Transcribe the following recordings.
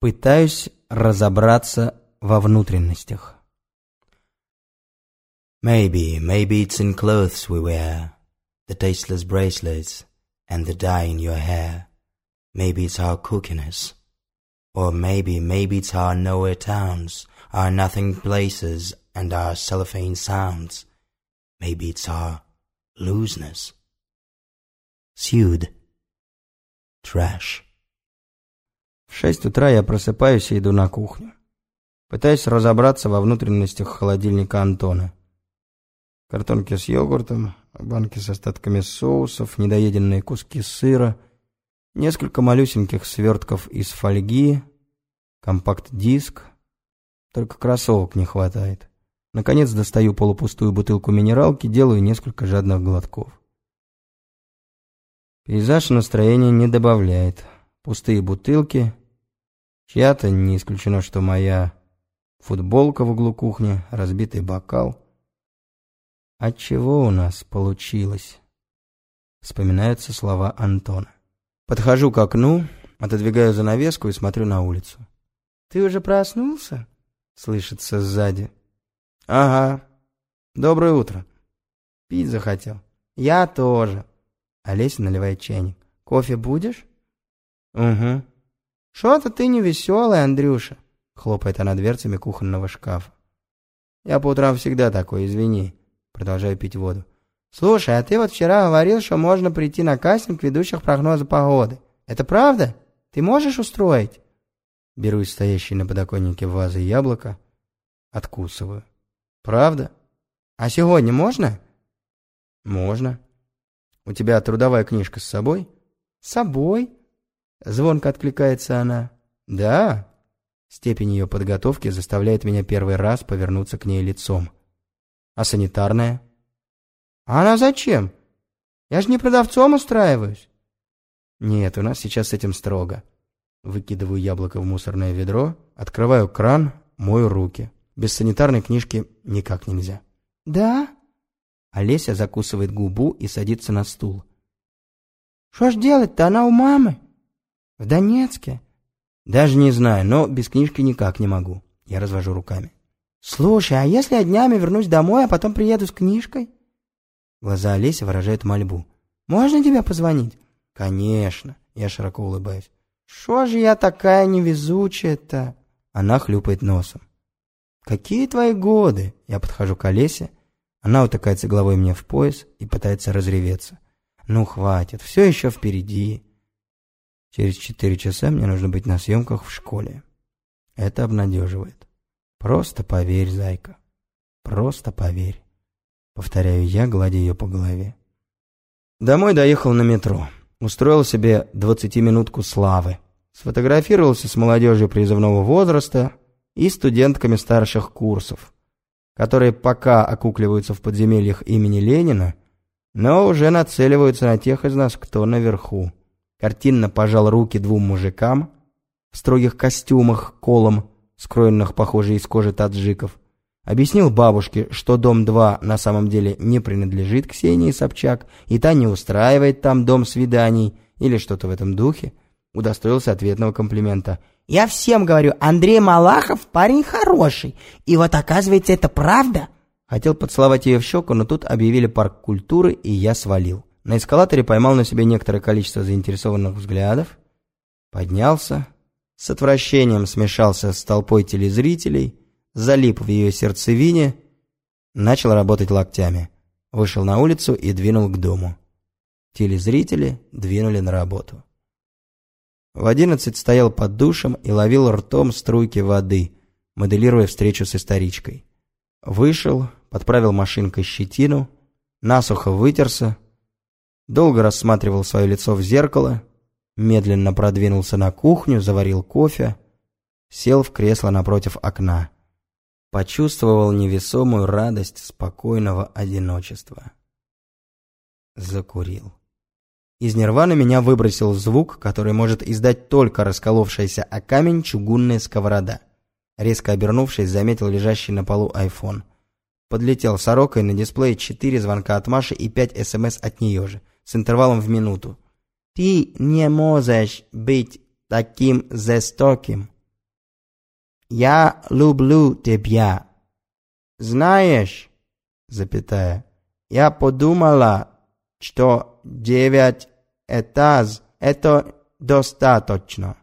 Пытаюсь разобраться во внутренностях. Maybe, maybe it's in clothes we wear, the tasteless bracelets and the dye in your hair. Maybe it's our cookiness. Or maybe, maybe it's our nowhere towns, our nothing places and our cellophane sounds. Maybe it's our looseness. Sued. Trash. В шесть утра я просыпаюсь и иду на кухню. Пытаюсь разобраться во внутренностях холодильника Антона. Картонки с йогуртом, банки с остатками соусов, недоеденные куски сыра, несколько малюсеньких свертков из фольги, компакт-диск. Только кроссовок не хватает. Наконец достаю полупустую бутылку минералки, делаю несколько жадных глотков. Пейзаж настроения не добавляет. Пустые бутылки, чья-то, не исключено, что моя, футболка в углу кухни, разбитый бокал. От чего у нас получилось? Вспоминаются слова Антона. Подхожу к окну, отодвигаю занавеску и смотрю на улицу. «Ты уже проснулся?» — слышится сзади. «Ага. Доброе утро. Пить захотел?» «Я тоже». Олеся наливает чайник. «Кофе будешь?» «Угу». «Что-то ты не веселый, Андрюша», — хлопает она дверцами кухонного шкафа. «Я по утрам всегда такой, извини». Продолжаю пить воду. «Слушай, а ты вот вчера говорил, что можно прийти на кастинг ведущих прогноза погоды. Это правда? Ты можешь устроить?» Беру из стоящей на подоконнике вазы яблоко, откусываю. «Правда? А сегодня можно?» «Можно. У тебя трудовая книжка с собой?» «С собой?» Звонко откликается она. «Да?» Степень ее подготовки заставляет меня первый раз повернуться к ней лицом. «А санитарная?» «А она зачем? Я же не продавцом устраиваюсь». «Нет, у нас сейчас с этим строго». Выкидываю яблоко в мусорное ведро, открываю кран, мою руки. Без санитарной книжки никак нельзя. «Да?» Олеся закусывает губу и садится на стул. «Что ж делать-то? Она у мамы?» «В Донецке?» «Даже не знаю, но без книжки никак не могу». Я развожу руками. «Слушай, а если я днями вернусь домой, а потом приеду с книжкой?» Глаза Олеси выражают мольбу. «Можно тебе позвонить?» «Конечно!» Я широко улыбаюсь. «Шо же я такая невезучая-то?» Она хлюпает носом. «Какие твои годы?» Я подхожу к Олесе. Она утыкается головой мне в пояс и пытается разреветься. «Ну, хватит, все еще впереди». Через четыре часа мне нужно быть на съемках в школе. Это обнадеживает. Просто поверь, зайка. Просто поверь. Повторяю я, гладя ее по голове. Домой доехал на метро. Устроил себе двадцатиминутку славы. Сфотографировался с молодежью призывного возраста и студентками старших курсов, которые пока окукливаются в подземельях имени Ленина, но уже нацеливаются на тех из нас, кто наверху. Картинно пожал руки двум мужикам в строгих костюмах, колом, скроенных, похоже, из кожи таджиков, Объяснил бабушке, что дом 2 на самом деле не принадлежит Ксении Собчак, и та не устраивает там дом свиданий или что-то в этом духе. Удостоился ответного комплимента. «Я всем говорю, Андрей Малахов парень хороший, и вот оказывается это правда?» Хотел поцеловать ее в щеку, но тут объявили парк культуры, и я свалил. На эскалаторе поймал на себе некоторое количество заинтересованных взглядов, поднялся, с отвращением смешался с толпой телезрителей, залип в ее сердцевине, начал работать локтями, вышел на улицу и двинул к дому. Телезрители двинули на работу. В одиннадцать стоял под душем и ловил ртом струйки воды, моделируя встречу с историчкой. Вышел, подправил машинкой щетину, насухо вытерся, долго рассматривал свое лицо в зеркало, медленно продвинулся на кухню, заварил кофе, сел в кресло напротив окна почувствовал невесомую радость спокойного одиночества. Закурил. Из нирваны меня выбросил звук, который может издать только расколовшаяся о камень чугунная сковорода. Резко обернувшись, заметил лежащий на полу айфон. Подлетел сорокой на дисплее четыре звонка от Маши и пять СМС от нее же, с интервалом в минуту. «Ты не можешь быть таким жестоким». Я люблю тебя. Знаешь, запятая, я подумала, что девять этаж – это достаточно.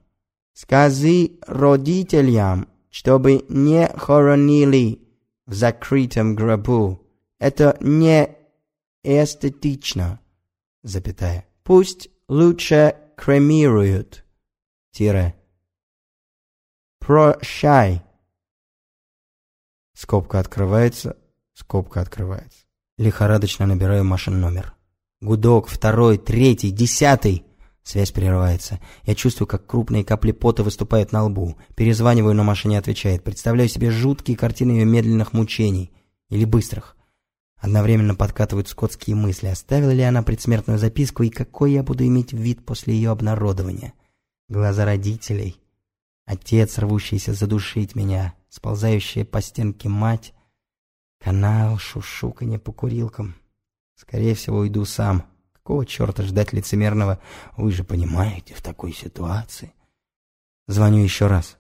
Скажи родителям, чтобы не хоронили в закрытом гробу. Это не эстетично, запятая. Пусть лучше кремируют. Тире. Прощай. Скобка открывается, скобка открывается. Лихорадочно набираю машин номер. Гудок, второй, третий, десятый. Связь прерывается. Я чувствую, как крупные капли пота выступают на лбу. Перезваниваю, но машине отвечает. Представляю себе жуткие картины ее медленных мучений. Или быстрых. Одновременно подкатывают скотские мысли. Оставила ли она предсмертную записку и какой я буду иметь вид после ее обнародования? Глаза родителей. Отец, рвущийся задушить меня. Сползающая по стенке мать. Канал, шушуканье по курилкам. Скорее всего, уйду сам. Какого черта ждать лицемерного? Вы же понимаете, в такой ситуации. Звоню еще раз.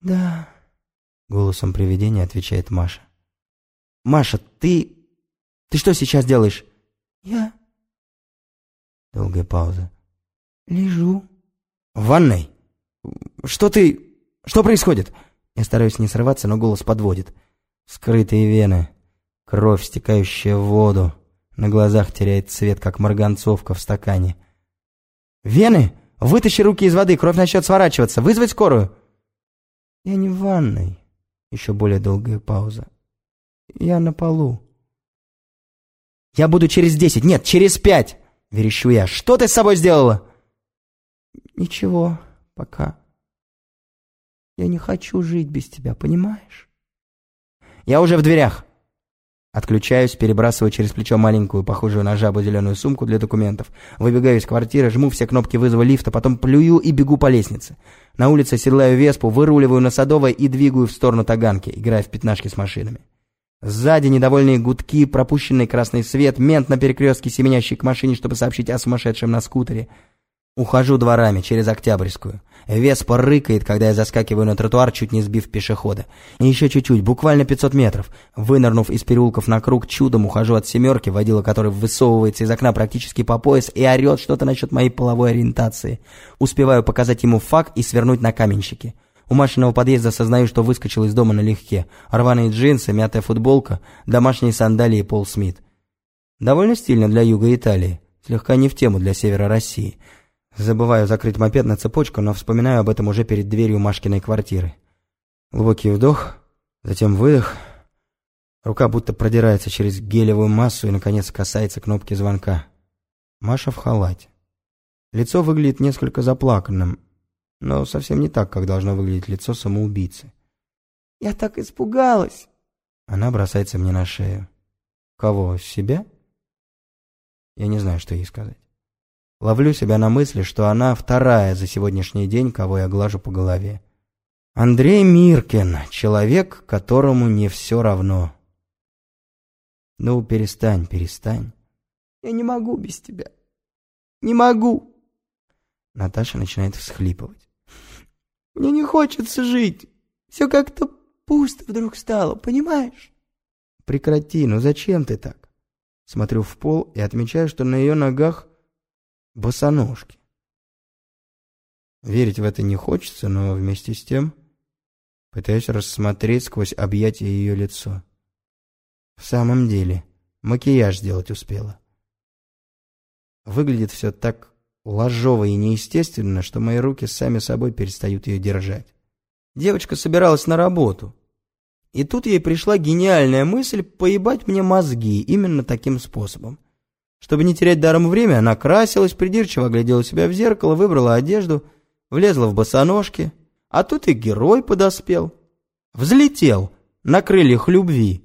«Да», — голосом привидения отвечает Маша. «Маша, ты... Ты что сейчас делаешь?» «Я...» Долгая пауза. «Лежу». «В ванной? Что ты... Что происходит?» Я стараюсь не срываться, но голос подводит. Скрытые вены, кровь, стекающая в воду, на глазах теряет цвет, как марганцовка в стакане. «Вены? Вытащи руки из воды, кровь начнет сворачиваться. Вызвать скорую!» «Я не в ванной». Еще более долгая пауза. «Я на полу». «Я буду через десять, нет, через пять!» Верещу я. «Что ты с собой сделала?» «Ничего, пока. Я не хочу жить без тебя, понимаешь?» «Я уже в дверях». Отключаюсь, перебрасываю через плечо маленькую, похожую на жабу зеленую сумку для документов. Выбегаю из квартиры, жму все кнопки вызова лифта, потом плюю и бегу по лестнице. На улице седлаю веспу, выруливаю на Садовое и двигаю в сторону Таганки, играя в пятнашки с машинами. Сзади недовольные гудки, пропущенный красный свет, мент на перекрестке, семенящий к машине, чтобы сообщить о сумасшедшем на скутере. Ухожу дворами через Октябрьскую. Веспа рыкает, когда я заскакиваю на тротуар, чуть не сбив пешехода. И еще чуть-чуть, буквально 500 метров. Вынырнув из переулков на круг, чудом ухожу от семерки, водила который высовывается из окна практически по пояс и орет что-то насчет моей половой ориентации. Успеваю показать ему факт и свернуть на каменщики. У Машиного подъезда осознаю, что выскочил из дома налегке. Рваные джинсы, мятая футболка, домашние сандалии Пол Смит. Довольно стильно для юга Италии. Слегка не в тему для севера России. Забываю закрыть мопед на цепочку, но вспоминаю об этом уже перед дверью Машкиной квартиры. Глубокий вдох, затем выдох. Рука будто продирается через гелевую массу и, наконец, касается кнопки звонка. Маша в халате. Лицо выглядит несколько заплаканным, но совсем не так, как должно выглядеть лицо самоубийцы. «Я так испугалась!» Она бросается мне на шею. «Кого? Себя?» Я не знаю, что ей сказать. Ловлю себя на мысли, что она вторая за сегодняшний день, кого я глажу по голове. Андрей Миркин, человек, которому не все равно. Ну, перестань, перестань. Я не могу без тебя. Не могу. Наташа начинает всхлипывать. Мне не хочется жить. Все как-то пусто вдруг стало, понимаешь? Прекрати, ну зачем ты так? Смотрю в пол и отмечаю, что на ее ногах босоножки. Верить в это не хочется, но вместе с тем пытаюсь рассмотреть сквозь объятия ее лицо. В самом деле, макияж сделать успела. Выглядит все так ложово и неестественно, что мои руки сами собой перестают ее держать. Девочка собиралась на работу. И тут ей пришла гениальная мысль поебать мне мозги именно таким способом. Чтобы не терять даром время, она красилась, придирчиво оглядела себя в зеркало, выбрала одежду, влезла в босоножки. А тут и герой подоспел. Взлетел на крыльях любви.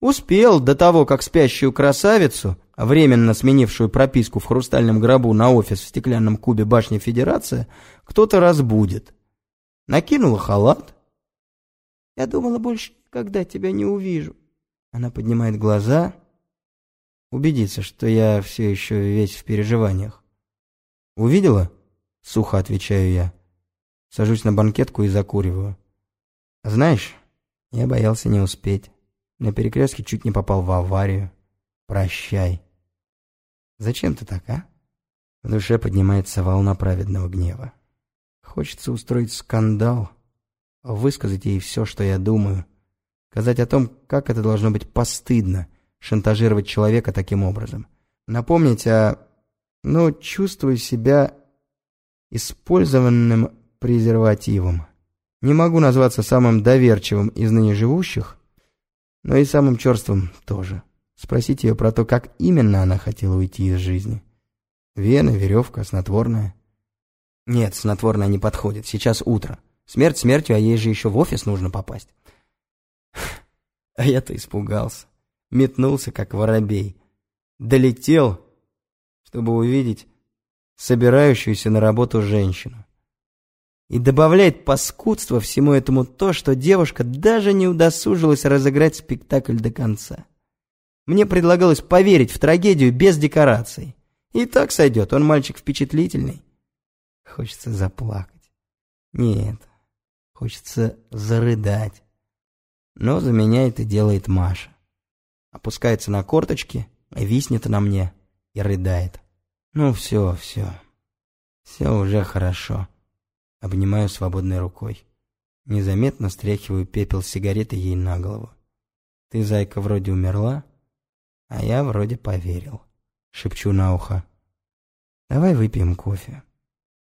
Успел до того, как спящую красавицу, временно сменившую прописку в хрустальном гробу на офис в стеклянном кубе башни Федерация, кто-то разбудит. Накинула халат. «Я думала, больше никогда тебя не увижу». Она поднимает глаза убедиться, что я все еще весь в переживаниях. «Увидела?» — сухо отвечаю я. Сажусь на банкетку и закуриваю. Знаешь, я боялся не успеть. На перекрестке чуть не попал в аварию. Прощай. Зачем ты так, а? В душе поднимается волна праведного гнева. Хочется устроить скандал, высказать ей все, что я думаю, сказать о том, как это должно быть постыдно, шантажировать человека таким образом. Напомнить о... Ну, чувствую себя использованным презервативом. Не могу назваться самым доверчивым из ныне живущих, но и самым черствым тоже. Спросить ее про то, как именно она хотела уйти из жизни. Вена, веревка, снотворная. Нет, снотворная не подходит, сейчас утро. Смерть смертью, а ей же еще в офис нужно попасть. А я-то испугался. Метнулся, как воробей. Долетел, чтобы увидеть собирающуюся на работу женщину. И добавляет паскудство всему этому то, что девушка даже не удосужилась разыграть спектакль до конца. Мне предлагалось поверить в трагедию без декораций. И так сойдет, он мальчик впечатлительный. Хочется заплакать. Нет, хочется зарыдать. Но за меня это делает Маша. Опускается на корточки, виснет на мне и рыдает. Ну все, все. Все уже хорошо. Обнимаю свободной рукой. Незаметно стряхиваю пепел сигареты ей на голову. Ты, зайка, вроде умерла, а я вроде поверил. Шепчу на ухо. Давай выпьем кофе.